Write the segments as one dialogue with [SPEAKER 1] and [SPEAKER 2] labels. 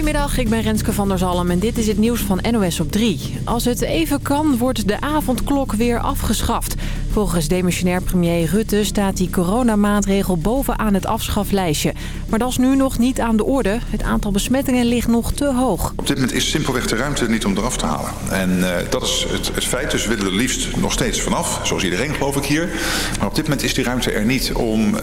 [SPEAKER 1] Goedemiddag, ik ben Renske van der Zalm en dit is het nieuws van NOS op 3. Als het even kan, wordt de avondklok weer afgeschaft. Volgens demissionair premier Rutte staat die coronamaatregel bovenaan het afschaflijstje. Maar dat is nu nog niet aan de orde. Het aantal besmettingen ligt nog te hoog.
[SPEAKER 2] Op dit moment is simpelweg de ruimte niet om eraf te halen. En uh, dat is het, het, feit, dus we willen er liefst nog steeds vanaf. Zoals iedereen geloof ik hier. Maar op dit moment is die ruimte er niet om uh,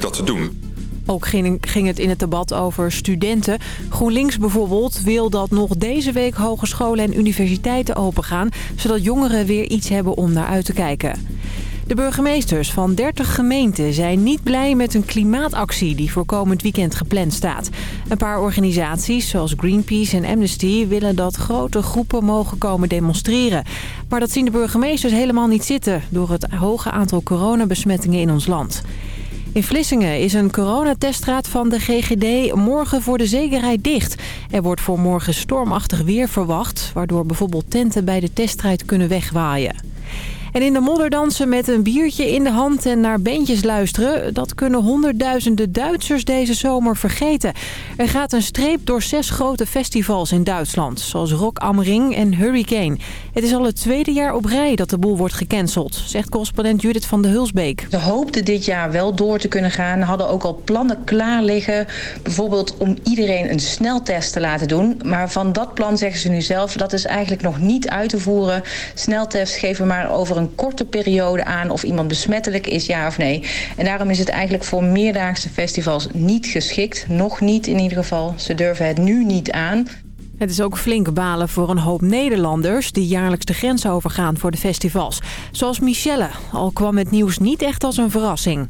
[SPEAKER 2] dat te doen.
[SPEAKER 1] Ook ging, het in het debat over studenten. GroenLinks bijvoorbeeld wil dat nog deze week hogescholen en universiteiten opengaan... zodat jongeren weer iets hebben om naar uit te kijken. De burgemeesters van 30 gemeenten zijn niet blij met een klimaatactie die voor komend weekend gepland staat. Een paar organisaties zoals Greenpeace en Amnesty willen dat grote groepen mogen komen demonstreren. Maar dat zien de burgemeesters helemaal niet zitten door het hoge aantal coronabesmettingen in ons land. In Vlissingen is een coronateststraat van de GGD morgen voor de zekerheid dicht. Er wordt voor morgen stormachtig weer verwacht... waardoor bijvoorbeeld tenten bij de teststrijd kunnen wegwaaien. En in de modder dansen met een biertje in de hand en naar beentjes luisteren... dat kunnen honderdduizenden Duitsers deze zomer vergeten. Er gaat een streep door zes grote festivals in Duitsland... zoals Rock am Ring en Hurricane. Het is al het tweede jaar op rij dat de boel wordt gecanceld... zegt correspondent Judith van de Hulsbeek.
[SPEAKER 3] Ze hoopten dit jaar wel door te kunnen gaan. Hadden ook al plannen klaar liggen. Bijvoorbeeld om iedereen een sneltest te laten doen. Maar van dat plan zeggen ze nu zelf... dat is eigenlijk nog niet uit te voeren. Sneltests geven maar over een een korte periode aan of iemand besmettelijk is, ja of nee. En daarom is het eigenlijk voor meerdaagse festivals niet geschikt. Nog niet in ieder geval. Ze durven het nu niet aan.
[SPEAKER 1] Het is ook flink balen voor een hoop Nederlanders... die jaarlijks de grens overgaan voor de festivals. Zoals Michelle, al kwam het nieuws niet echt als een verrassing.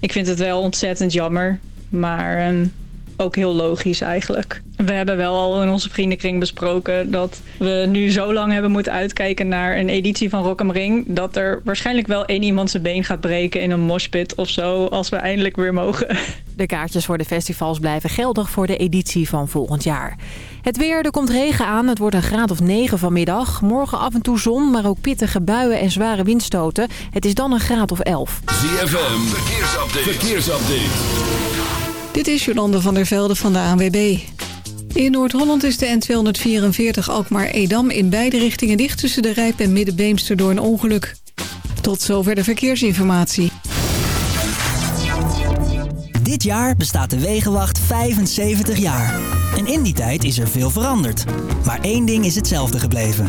[SPEAKER 4] Ik vind het wel ontzettend jammer. Maar um, ook heel logisch eigenlijk. We hebben wel al in onze vriendenkring besproken dat we nu zo lang hebben moeten uitkijken naar een editie van Rock am Ring. Dat er waarschijnlijk wel één iemand zijn been gaat breken in een moshpit of zo als we eindelijk weer mogen.
[SPEAKER 1] De kaartjes voor de festivals blijven geldig voor de editie van volgend jaar. Het weer, er komt regen aan. Het wordt een graad of 9 vanmiddag. Morgen af en toe zon, maar ook pittige buien en zware windstoten. Het is dan een graad of 11.
[SPEAKER 5] ZFM, verkeersupdate. verkeersupdate.
[SPEAKER 6] Dit is Jolande van der Velde van de ANWB. In Noord-Holland is de N244 Alkmaar-Edam in beide richtingen dicht... tussen de Rijp en Middenbeemster door een ongeluk. Tot zover de verkeersinformatie.
[SPEAKER 7] Dit jaar bestaat de Wegenwacht 75 jaar. En in die tijd is er veel veranderd. Maar één ding is hetzelfde gebleven.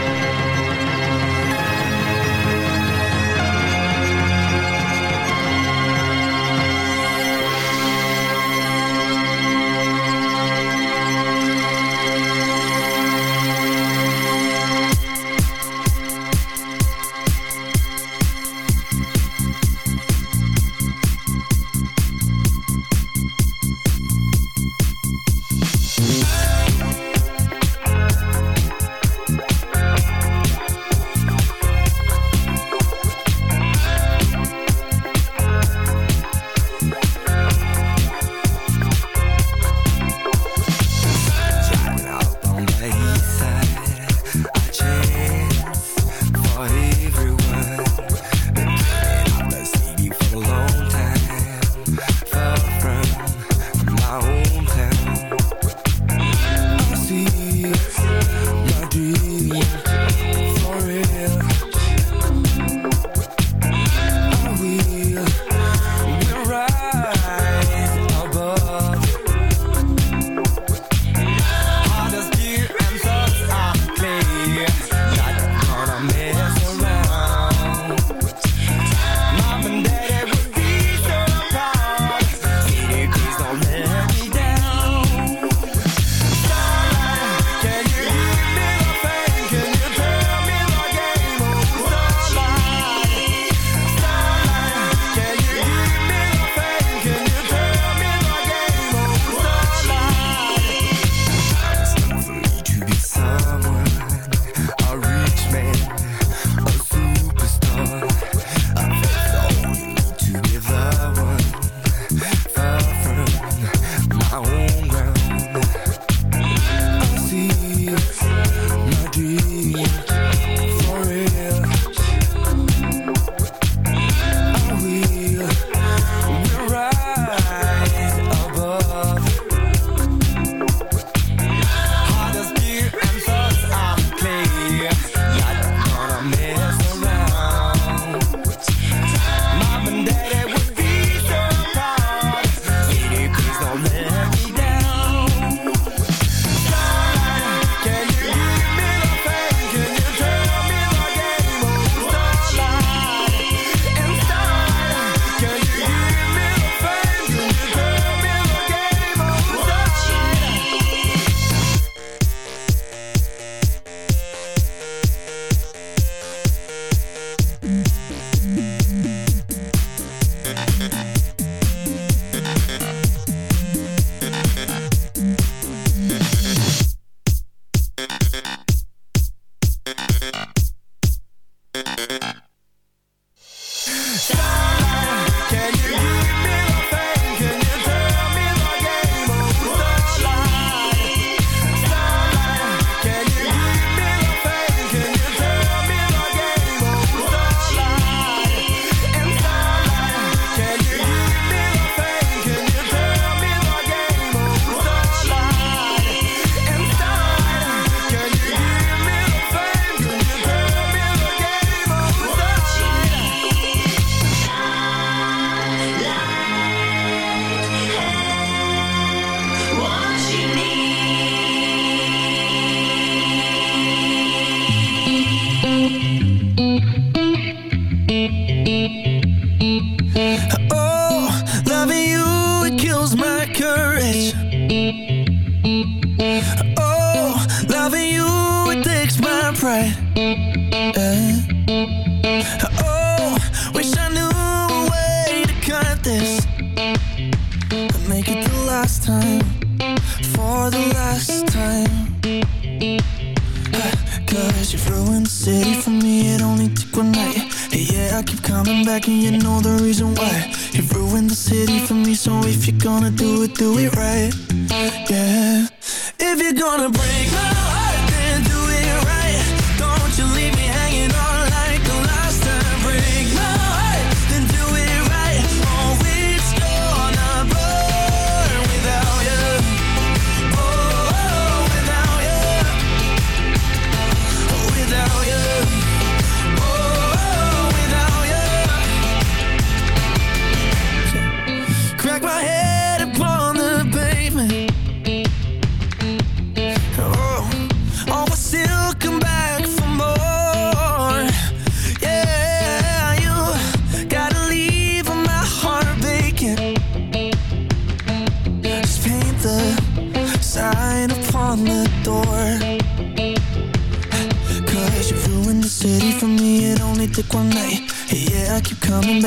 [SPEAKER 8] Shine.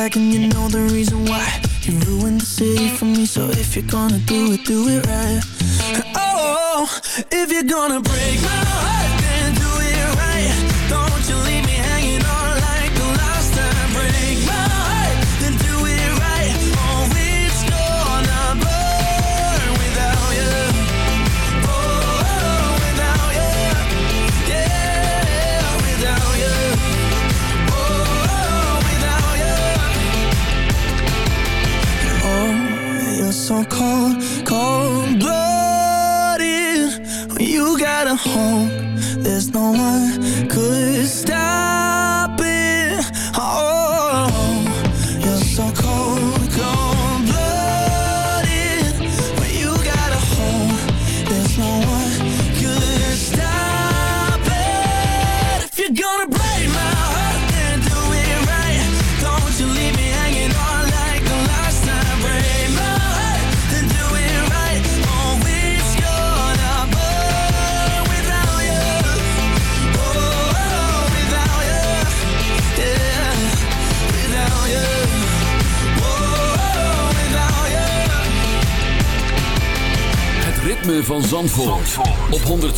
[SPEAKER 8] back and you know the reason why. You ruined the city for me, so if you're gonna do it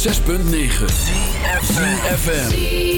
[SPEAKER 8] 106.9 FM.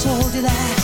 [SPEAKER 8] told you that.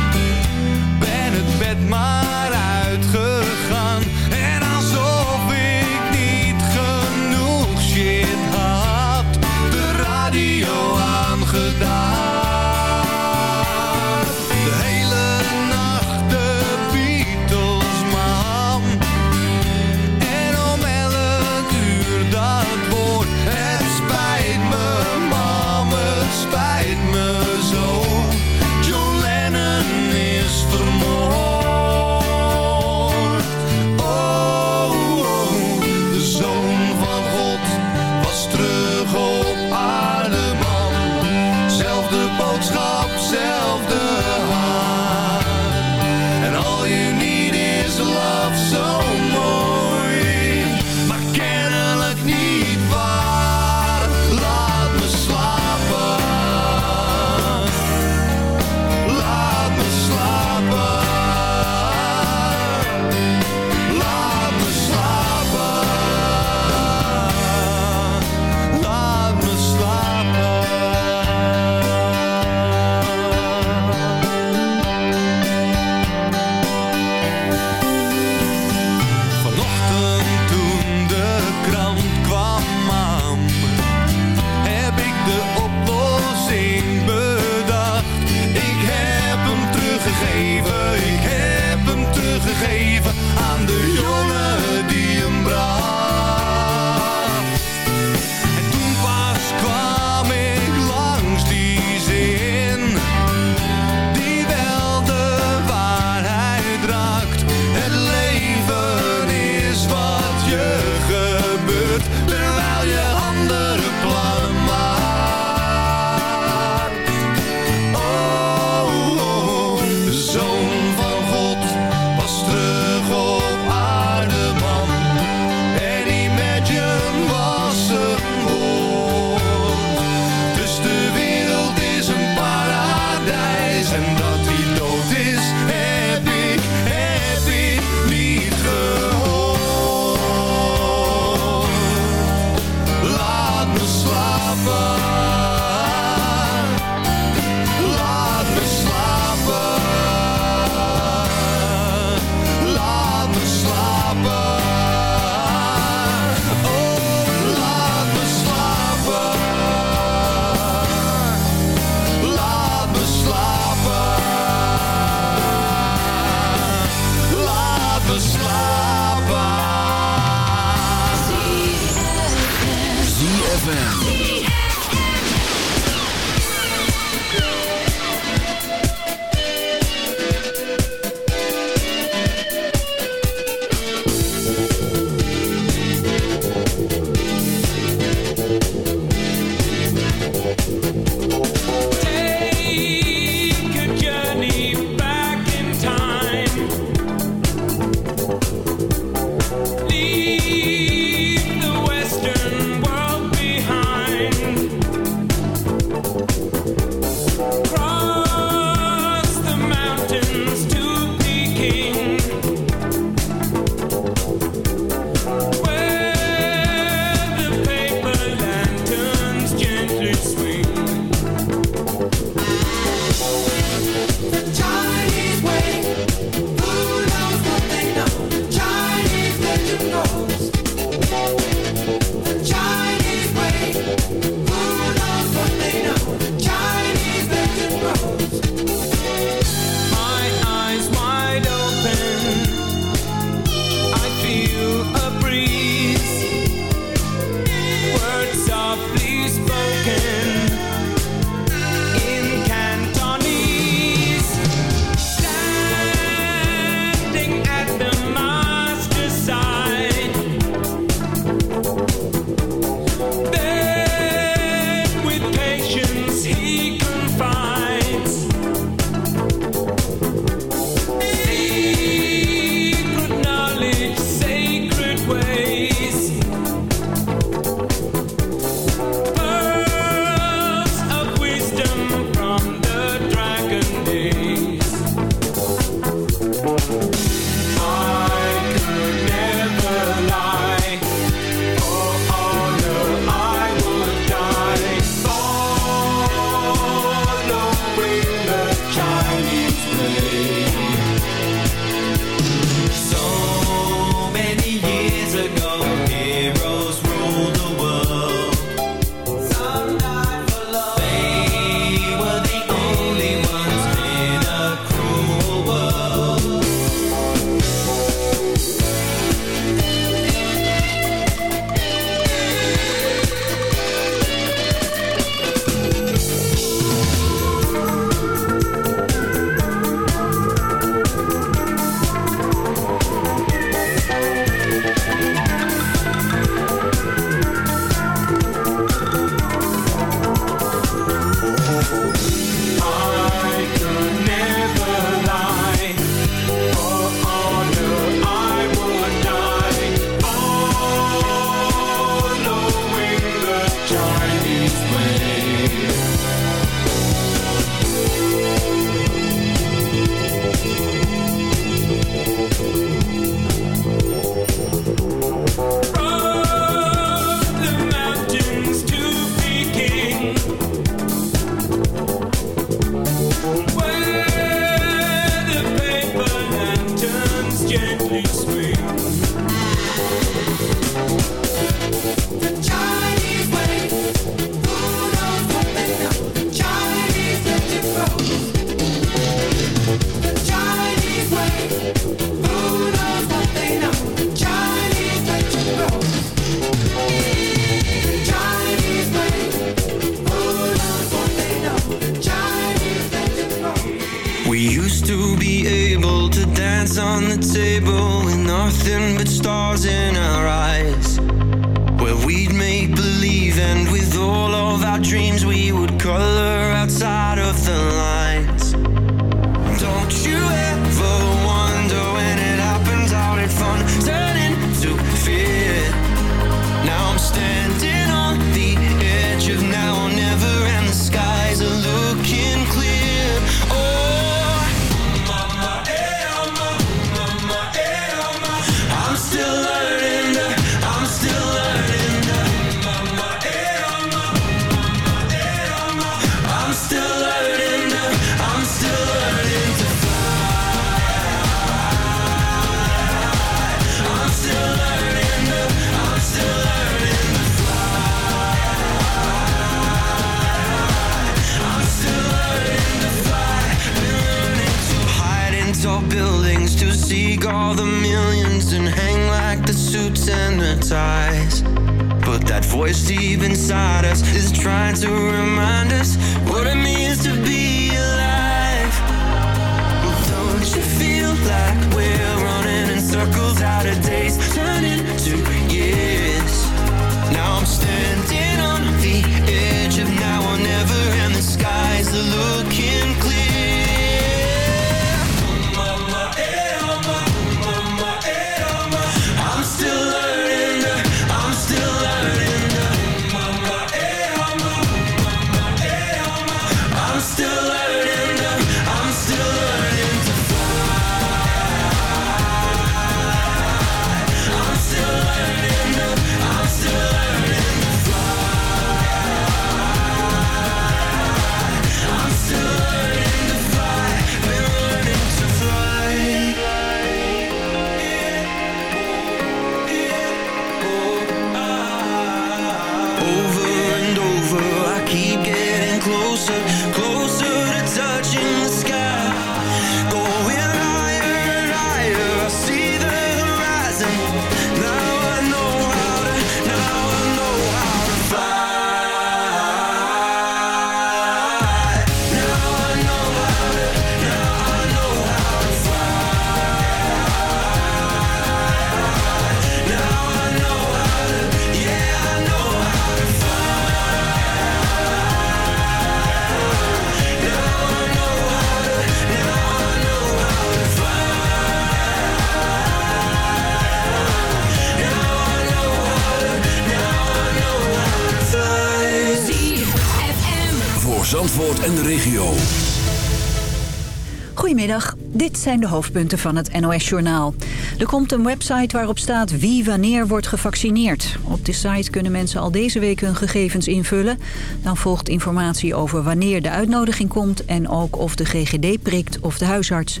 [SPEAKER 9] Dit zijn de hoofdpunten van het NOS-journaal. Er komt een website waarop staat wie wanneer wordt gevaccineerd. Op de site kunnen mensen al deze week hun gegevens invullen. Dan volgt informatie over wanneer de uitnodiging komt... en ook of de GGD prikt of de huisarts.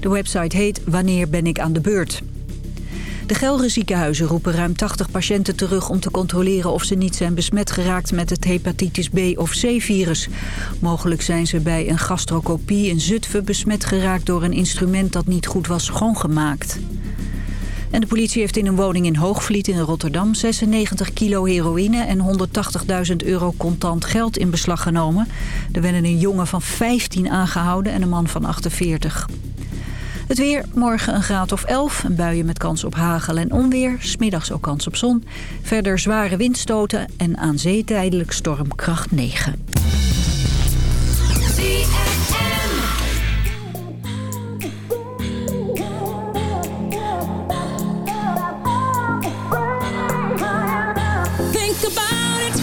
[SPEAKER 9] De website heet Wanneer ben ik aan de beurt. De Gelre ziekenhuizen roepen ruim 80 patiënten terug om te controleren of ze niet zijn besmet geraakt met het hepatitis B of C-virus. Mogelijk zijn ze bij een gastrocopie in Zutphen besmet geraakt door een instrument dat niet goed was schoongemaakt. En de politie heeft in een woning in Hoogvliet in Rotterdam 96 kilo heroïne en 180.000 euro contant geld in beslag genomen. Er werden een jongen van 15 aangehouden en een man van 48. Het weer, morgen een graad of 11. Een buien met kans op hagel en onweer. Smiddags ook kans op zon. Verder zware windstoten en aan zee tijdelijk stormkracht 9.
[SPEAKER 10] Think about it.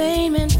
[SPEAKER 5] payment.